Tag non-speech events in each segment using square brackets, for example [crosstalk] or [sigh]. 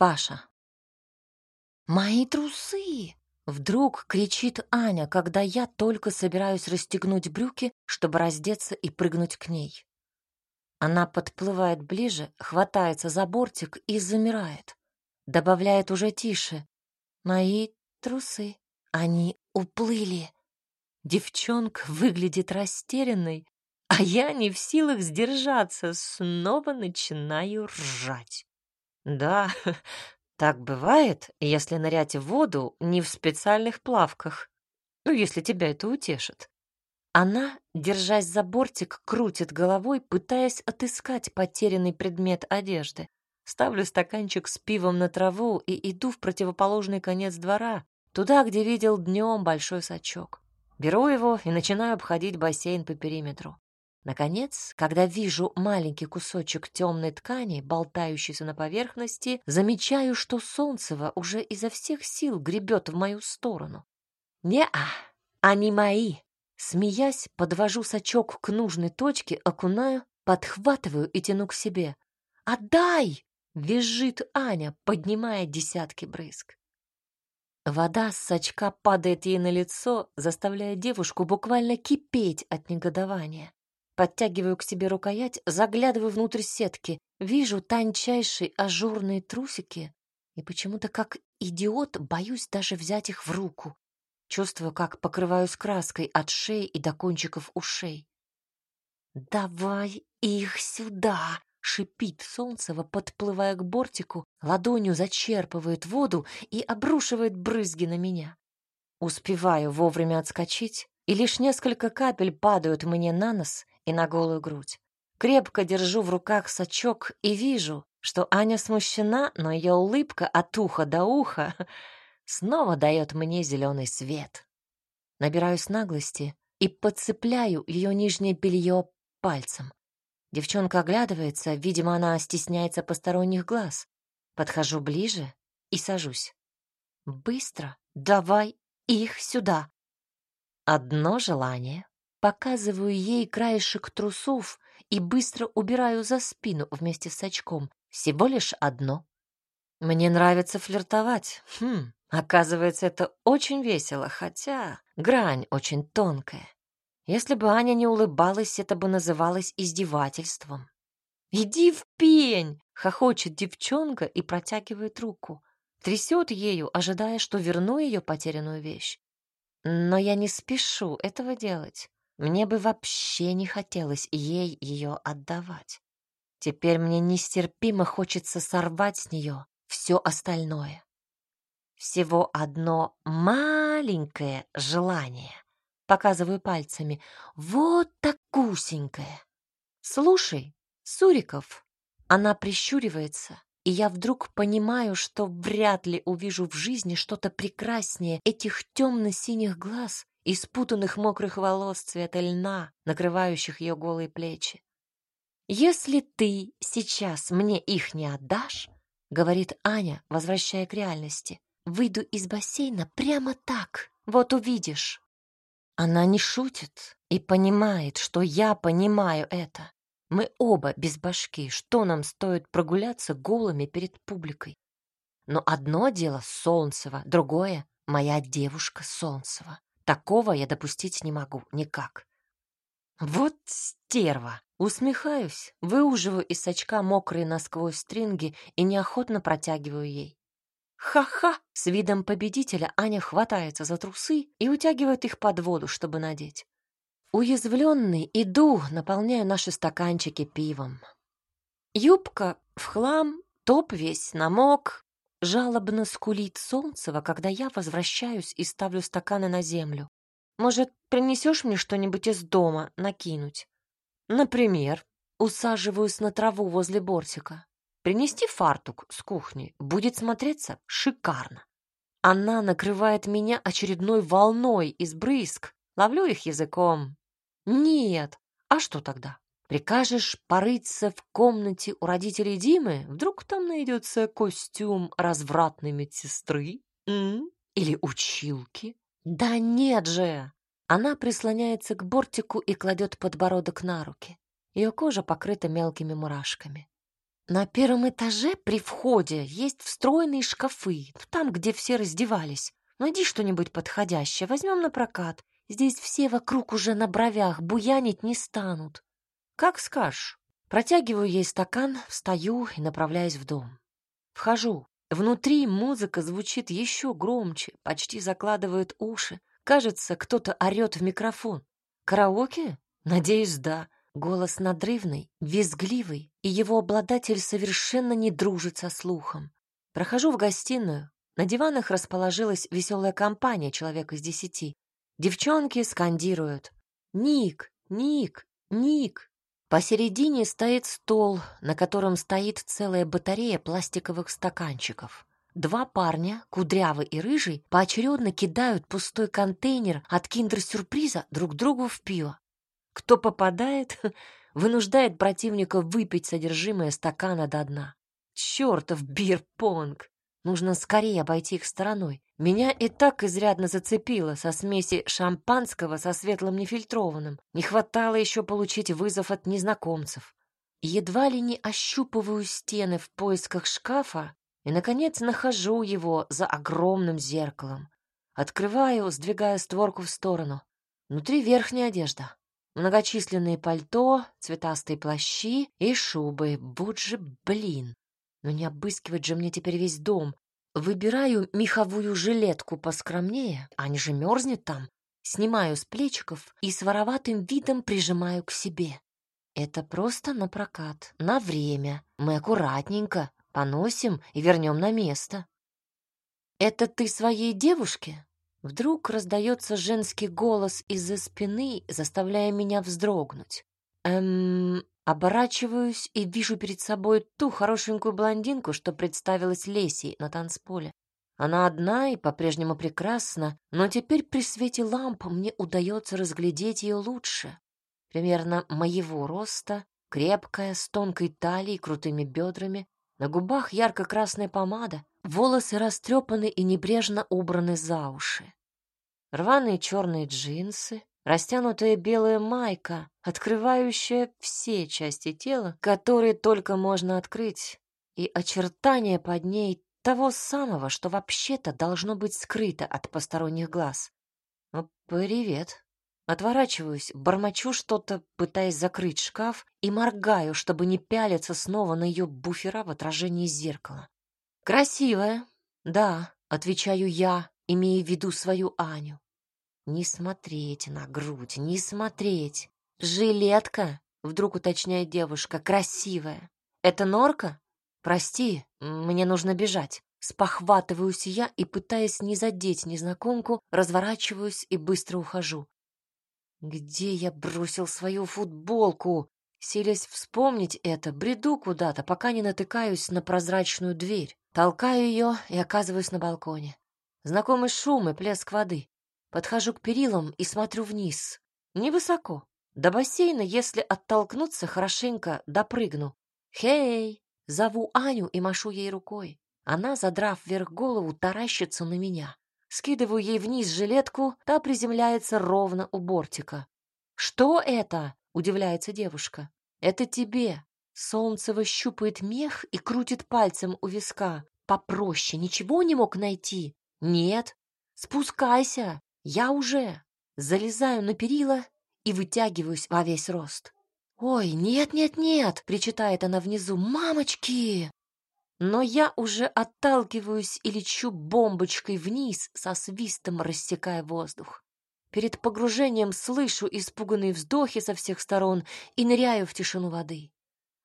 Паша. «Мои трусы!» — вдруг кричит Аня, когда я только собираюсь расстегнуть брюки, чтобы раздеться и прыгнуть к ней. Она подплывает ближе, хватается за бортик и замирает. Добавляет уже тише. «Мои трусы, они уплыли». Девчонка выглядит растерянной, а я не в силах сдержаться, снова начинаю ржать. Да, [laughs] так бывает, если нырять в воду не в специальных плавках. Ну, если тебя это утешит. Она, держась за бортик, крутит головой, пытаясь отыскать потерянный предмет одежды. Ставлю стаканчик с пивом на траву и иду в противоположный конец двора, туда, где видел днем большой сачок. Беру его и начинаю обходить бассейн по периметру. Наконец, когда вижу маленький кусочек темной ткани, болтающийся на поверхности, замечаю, что Солнцево уже изо всех сил гребет в мою сторону. «Не-а, они мои!» Смеясь, подвожу сачок к нужной точке, окунаю, подхватываю и тяну к себе. «Отдай!» — визжит Аня, поднимая десятки брызг. Вода с сачка падает ей на лицо, заставляя девушку буквально кипеть от негодования. Подтягиваю к себе рукоять, заглядываю внутрь сетки, вижу тончайшие ажурные трусики и почему-то как идиот боюсь даже взять их в руку. Чувствую, как покрываюсь краской от шеи и до кончиков ушей. «Давай их сюда!» — шипит Солнцева, подплывая к бортику, ладонью зачерпывает воду и обрушивает брызги на меня. Успеваю вовремя отскочить, и лишь несколько капель падают мне на нос и на голую грудь. Крепко держу в руках сачок и вижу, что Аня смущена, но ее улыбка от уха до уха [laughs] снова дает мне зеленый свет. Набираюсь наглости и подцепляю ее нижнее белье пальцем. Девчонка оглядывается, видимо, она стесняется посторонних глаз. Подхожу ближе и сажусь. «Быстро, давай их сюда!» Одно желание Показываю ей краешек трусов и быстро убираю за спину вместе с очком. Всего лишь одно. Мне нравится флиртовать. Хм, оказывается, это очень весело, хотя грань очень тонкая. Если бы Аня не улыбалась, это бы называлось издевательством. «Иди в пень!» — хохочет девчонка и протягивает руку. Трясет ею, ожидая, что верну ее потерянную вещь. Но я не спешу этого делать. Мне бы вообще не хотелось ей ее отдавать. Теперь мне нестерпимо хочется сорвать с нее все остальное. Всего одно маленькое желание. Показываю пальцами. Вот такусенькое. Слушай, Суриков. Она прищуривается, и я вдруг понимаю, что вряд ли увижу в жизни что-то прекраснее этих темно-синих глаз и спутанных мокрых волос цвета льна, накрывающих ее голые плечи. «Если ты сейчас мне их не отдашь, — говорит Аня, возвращая к реальности, — выйду из бассейна прямо так, вот увидишь». Она не шутит и понимает, что я понимаю это. Мы оба без башки, что нам стоит прогуляться голыми перед публикой. Но одно дело Солнцева, другое — моя девушка Солнцева. Такого я допустить не могу никак. Вот стерва! Усмехаюсь, выуживаю из сачка мокрые насквозь стринги и неохотно протягиваю ей. Ха-ха! С видом победителя Аня хватается за трусы и утягивает их под воду, чтобы надеть. Уязвленный иду, наполняю наши стаканчики пивом. Юбка в хлам, топ весь намок, Жалобно скулит Солнцева, когда я возвращаюсь и ставлю стаканы на землю. Может, принесешь мне что-нибудь из дома накинуть? Например, усаживаюсь на траву возле бортика. Принести фартук с кухни будет смотреться шикарно. Она накрывает меня очередной волной из брызг. Ловлю их языком. Нет. А что тогда? Прикажешь порыться в комнате у родителей Димы? Вдруг там найдется костюм развратной медсестры? М? Или училки? Да нет же! Она прислоняется к бортику и кладет подбородок на руки. Ее кожа покрыта мелкими мурашками. На первом этаже при входе есть встроенные шкафы, там, где все раздевались. Найди что-нибудь подходящее, возьмем на прокат. Здесь все вокруг уже на бровях, буянить не станут. Как скажешь. Протягиваю ей стакан, встаю и направляюсь в дом. Вхожу. Внутри музыка звучит еще громче, почти закладывает уши. Кажется, кто-то орет в микрофон. Караоке? Надеюсь, да. Голос надрывный, визгливый, и его обладатель совершенно не дружит со слухом. Прохожу в гостиную. На диванах расположилась веселая компания, человек из десяти. Девчонки скандируют «Ник! Ник! Ник!». Посередине стоит стол, на котором стоит целая батарея пластиковых стаканчиков. Два парня, кудрявый и рыжий, поочередно кидают пустой контейнер от киндер-сюрприза друг другу в пиво. Кто попадает, [laughs] вынуждает противника выпить содержимое стакана до дна. Чёртов бирпонг! Нужно скорее обойти их стороной. Меня и так изрядно зацепило со смеси шампанского со светлым нефильтрованным. Не хватало еще получить вызов от незнакомцев. Едва ли не ощупываю стены в поисках шкафа и, наконец, нахожу его за огромным зеркалом. Открываю, сдвигая створку в сторону. Внутри верхняя одежда. Многочисленные пальто, цветастые плащи и шубы. Вот же блин! Но не обыскивать же мне теперь весь дом. Выбираю меховую жилетку поскромнее, Аня же мерзнет там. Снимаю с плечиков и с вороватым видом прижимаю к себе. Это просто на прокат, на время. Мы аккуратненько поносим и вернем на место. Это ты своей девушке? Вдруг раздается женский голос из-за спины, заставляя меня вздрогнуть. Эм, оборачиваюсь и вижу перед собой ту хорошенькую блондинку, что представилась Лесей на танцполе. Она одна и по-прежнему прекрасна, но теперь при свете ламп мне удается разглядеть ее лучше. Примерно моего роста, крепкая, с тонкой талией, крутыми бедрами, на губах ярко-красная помада, волосы растрепаны и небрежно убраны за уши. Рваные черные джинсы, растянутая белая майка, открывающая все части тела, которые только можно открыть, и очертания под ней того самого, что вообще-то должно быть скрыто от посторонних глаз. Ну, привет. Отворачиваюсь, бормочу что-то, пытаясь закрыть шкаф, и моргаю, чтобы не пялиться снова на ее буфера в отражении зеркала. «Красивая, да», — отвечаю я, имея в виду свою Аню. «Не смотреть на грудь, не смотреть. Жилетка», — вдруг уточняет девушка, — «красивая. Это норка? Прости, мне нужно бежать». Спохватываюсь я и, пытаясь не задеть незнакомку, разворачиваюсь и быстро ухожу. Где я бросил свою футболку? Силясь вспомнить это, бреду куда-то, пока не натыкаюсь на прозрачную дверь. Толкаю ее и оказываюсь на балконе. Знакомый шум и плеск воды. Подхожу к перилам и смотрю вниз. Невысоко. До бассейна, если оттолкнуться хорошенько, допрыгну. «Хей!» Зову Аню и машу ей рукой. Она, задрав вверх голову, таращится на меня. Скидываю ей вниз жилетку, та приземляется ровно у бортика. «Что это?» — удивляется девушка. «Это тебе». Солнцево щупает мех и крутит пальцем у виска. «Попроще, ничего не мог найти?» «Нет». «Спускайся, я уже». Залезаю на перила и вытягиваюсь во весь рост. «Ой, нет-нет-нет!» — причитает она внизу. «Мамочки!» Но я уже отталкиваюсь и лечу бомбочкой вниз, со свистом рассекая воздух. Перед погружением слышу испуганные вздохи со всех сторон и ныряю в тишину воды.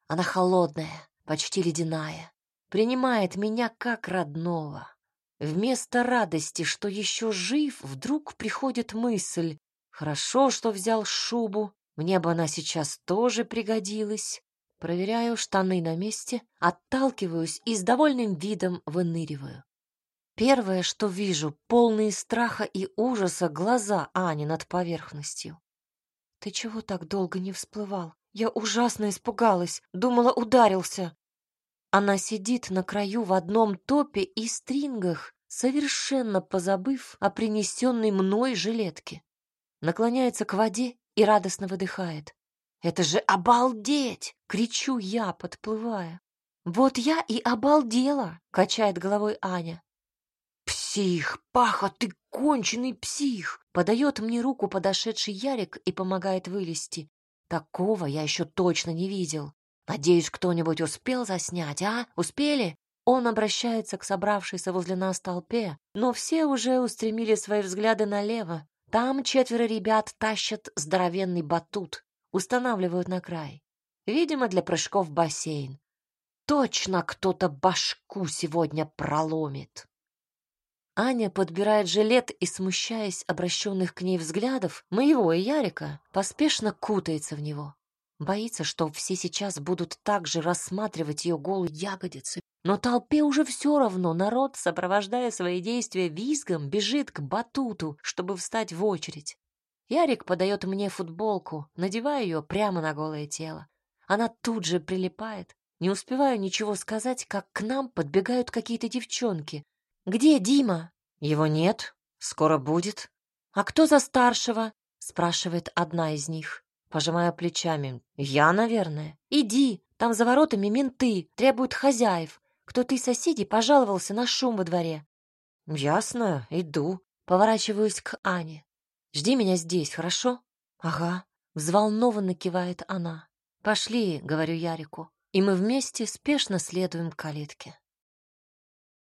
Она холодная, почти ледяная, принимает меня как родного. Вместо радости, что еще жив, вдруг приходит мысль. Хорошо, что взял шубу, мне бы она сейчас тоже пригодилась. Проверяю штаны на месте, отталкиваюсь и с довольным видом выныриваю. Первое, что вижу, полные страха и ужаса глаза Ани над поверхностью. «Ты чего так долго не всплывал? Я ужасно испугалась, думала, ударился». Она сидит на краю в одном топе и стрингах, совершенно позабыв о принесенной мной жилетке. Наклоняется к воде и радостно выдыхает. Это же обалдеть! Кричу я, подплывая. Вот я и обалдела, качает головой Аня. Псих, Паха, ты конченый псих! Подает мне руку подошедший Ярик и помогает вылезти. Такого я еще точно не видел. Надеюсь, кто-нибудь успел заснять, а? Успели? Он обращается к собравшейся возле нас толпе, но все уже устремили свои взгляды налево. Там четверо ребят тащат здоровенный батут, устанавливают на край. Видимо, для прыжков в бассейн. Точно кто-то башку сегодня проломит. Аня подбирает жилет и, смущаясь обращенных к ней взглядов, моего и Ярика, поспешно кутается в него. Боится, что все сейчас будут также рассматривать ее голые ягодицы. Но толпе уже все равно. Народ, сопровождая свои действия визгом, бежит к батуту, чтобы встать в очередь. Ярик подает мне футболку, надеваю ее прямо на голое тело. Она тут же прилипает. Не успеваю ничего сказать, как к нам подбегают какие-то девчонки. «Где Дима?» «Его нет. Скоро будет». «А кто за старшего?» — спрашивает одна из них. Пожимая плечами. «Я, наверное». «Иди, там за воротами менты, требуют хозяев. Кто-то из соседей пожаловался на шум во дворе». «Ясно, иду». Поворачиваюсь к Ане. «Жди меня здесь, хорошо?» «Ага», — взволнованно кивает она. «Пошли», — говорю Ярику, и мы вместе спешно следуем к калитке.